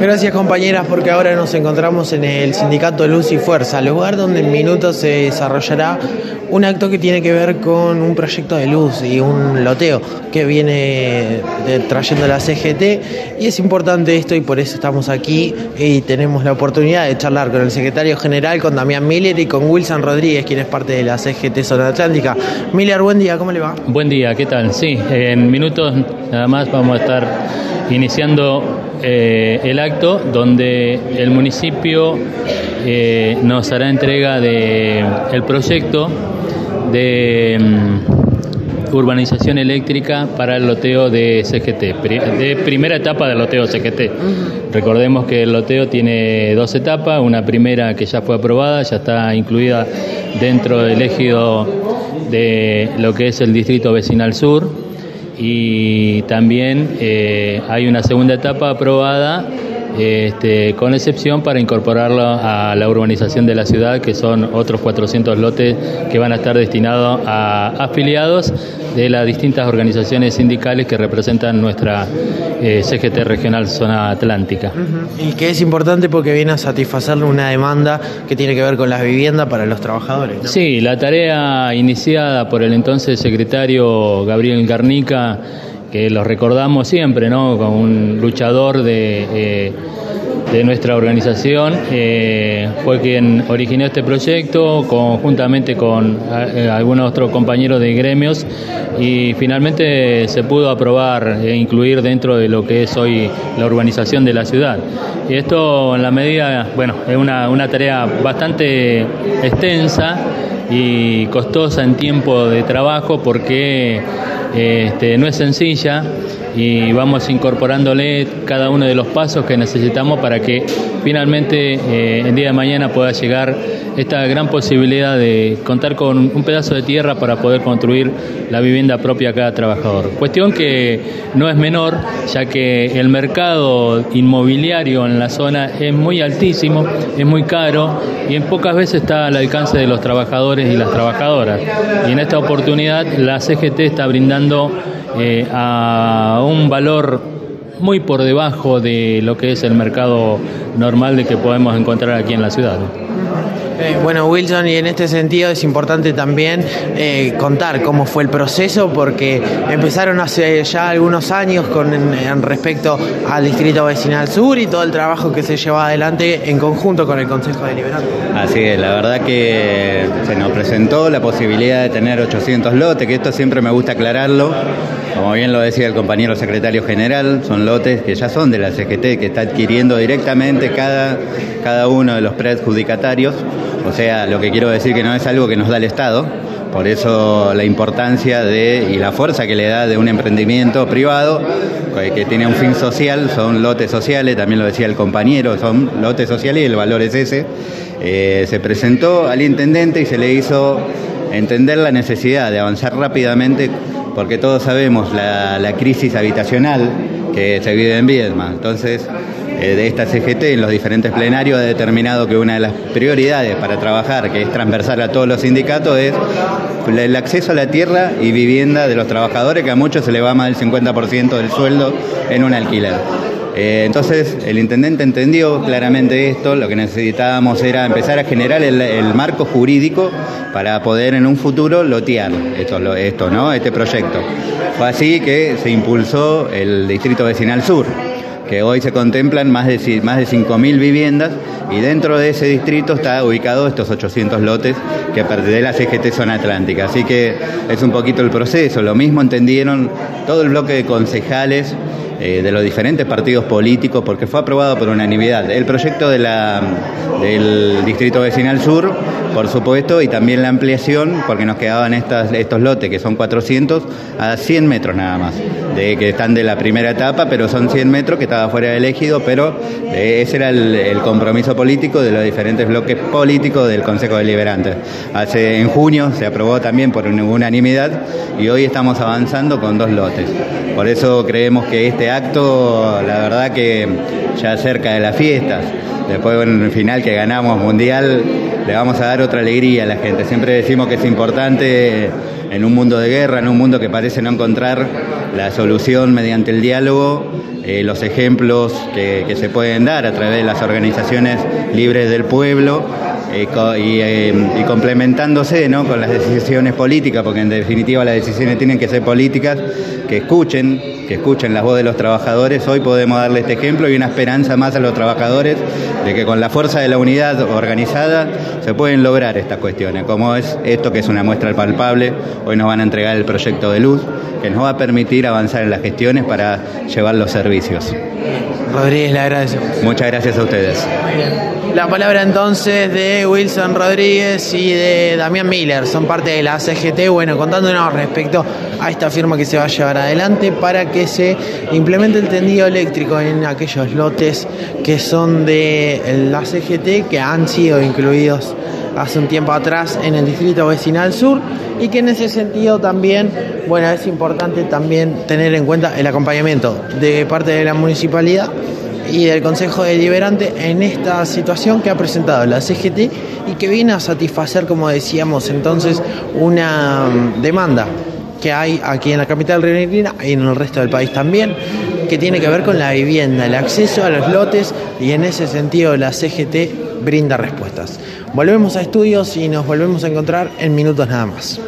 Gracias compañeras porque ahora nos encontramos en el sindicato Luz y Fuerza, lugar donde en minutos se desarrollará un acto que tiene que ver con un proyecto de luz y un loteo que viene trayendo la CGT y es importante esto y por eso estamos aquí y tenemos la oportunidad de charlar con el secretario general, con Damián Miller y con Wilson Rodríguez, quien es parte de la CGT Zona Atlántica. Miller, buen día, ¿cómo le va? Buen día, ¿qué tal? Sí, en minutos nada más vamos a estar iniciando eh, el acto donde el municipio eh, nos hará entrega de el proyecto de mm, urbanización eléctrica para el loteo de CGT, de primera etapa del loteo CGT. Recordemos que el loteo tiene dos etapas, una primera que ya fue aprobada, ya está incluida dentro del ejido de lo que es el distrito vecinal sur, y también eh, hay una segunda etapa aprobada este, con excepción para incorporarlo a la urbanización de la ciudad, que son otros 400 lotes que van a estar destinados a afiliados de las distintas organizaciones sindicales que representan nuestra eh, CGT regional zona atlántica. Y que es importante porque viene a satisfacer una demanda que tiene que ver con las viviendas para los trabajadores. Sí, la tarea iniciada por el entonces secretario Gabriel Garnica que los recordamos siempre, ¿no? Como un luchador de, eh, de nuestra organización, eh, fue quien originó este proyecto conjuntamente con eh, algunos otros compañeros de gremios y finalmente se pudo aprobar e incluir dentro de lo que es hoy la urbanización de la ciudad. Y esto en la medida, bueno, es una, una tarea bastante extensa y costosa en tiempo de trabajo porque este, no es sencilla y vamos incorporándole cada uno de los pasos que necesitamos para que finalmente eh, el día de mañana pueda llegar esta gran posibilidad de contar con un pedazo de tierra para poder construir la vivienda propia a cada trabajador. Cuestión que no es menor, ya que el mercado inmobiliario en la zona es muy altísimo, es muy caro y en pocas veces está al alcance de los trabajadores y las trabajadoras. Y en esta oportunidad la CGT está brindando eh, a un valor muy por debajo de lo que es el mercado normal de que podemos encontrar aquí en la ciudad. Eh, bueno, Wilson, y en este sentido es importante también eh, contar cómo fue el proceso, porque empezaron hace ya algunos años con respecto al Distrito Vecinal Sur y todo el trabajo que se lleva adelante en conjunto con el Consejo Deliberante. Así es, la verdad que se nos presentó la posibilidad de tener 800 lotes, que esto siempre me gusta aclararlo. Como bien lo decía el compañero secretario general, son lotes que ya son de la CGT, que está adquiriendo directamente cada, cada uno de los preadjudicatarios. O sea, lo que quiero decir que no es algo que nos da el Estado, por eso la importancia de y la fuerza que le da de un emprendimiento privado que tiene un fin social, son lotes sociales, también lo decía el compañero, son lotes sociales y el valor es ese. Eh, se presentó al intendente y se le hizo entender la necesidad de avanzar rápidamente, porque todos sabemos la, crisis habitacional que se vive en Viedma. Entonces, de esta CGT en los diferentes plenarios ha determinado que una de las prioridades para trabajar, que es transversal a todos los sindicatos, es el acceso a la tierra y vivienda de los trabajadores, que a muchos se le va más del 50% del sueldo en un alquiler. Eh, entonces el intendente entendió claramente esto, lo que necesitábamos era empezar a generar el, marco jurídico para poder en un futuro lotear esto, esto, ¿no? este proyecto. Fue así que se impulsó el Distrito Vecinal Sur, que hoy se contemplan más de, más de 5.000 viviendas y dentro de ese distrito está ubicado estos 800 lotes que pertenecen a la CGT Zona Atlántica. Así que es un poquito el proceso. Lo mismo entendieron todo el bloque de concejales eh, de los diferentes partidos políticos, porque fue aprobado por unanimidad. El proyecto del Distrito Vecinal Sur, por supuesto, y también la ampliación, porque nos quedaban estas, estos lotes, que son 400, a 100 metros nada más, de, que están de la primera etapa, pero son 100 metros que estaba fuera del ejido, pero eh, ese era el, compromiso político de los diferentes bloques políticos del Consejo Deliberante. Hace, en junio se aprobó también por unanimidad y hoy estamos avanzando con dos lotes. Por eso creemos que este acto, la verdad que ya cerca de las fiestas, después en el final que ganamos mundial, le vamos a dar otra alegría a la gente. Siempre decimos que es importante en un mundo de guerra, en un mundo que parece no encontrar la solución mediante el diálogo, eh, los ejemplos que, que, se pueden dar a través de las organizaciones libres del pueblo eh, y, eh, y, complementándose ¿no? con las decisiones políticas, porque en definitiva las decisiones tienen que ser políticas, que escuchen, que escuchen las voces de los trabajadores. Hoy podemos darle este ejemplo y una esperanza más a los trabajadores de que con la fuerza de la unidad organizada se pueden lograr estas cuestiones, como es esto que es una muestra palpable. Hoy nos van a entregar el proyecto de luz que nos va a permitir avanzar en las gestiones para llevar los servicios. Rodríguez, le agradecemos. Muchas gracias a ustedes. La palabra entonces de Wilson Rodríguez y de Damián Miller, son parte de la CGT, bueno, contándonos respecto a esta firma que se va a llevar adelante para que se implemente el tendido eléctrico en aquellos lotes que son de la CGT que han sido incluidos hace un tiempo atrás en el distrito vecinal sur y que en ese sentido también, bueno, es importante también tener en cuenta el acompañamiento de parte de la municipalidad y del Consejo Deliberante en esta situación que ha presentado la CGT y que viene a satisfacer, como decíamos entonces, una demanda que hay aquí en la capital rionegrinas y en el resto del país también, que tiene que ver con la vivienda, el acceso a los lotes y en ese sentido la CGT brinda respuestas. Volvemos a estudios y nos volvemos a encontrar en minutos nada más.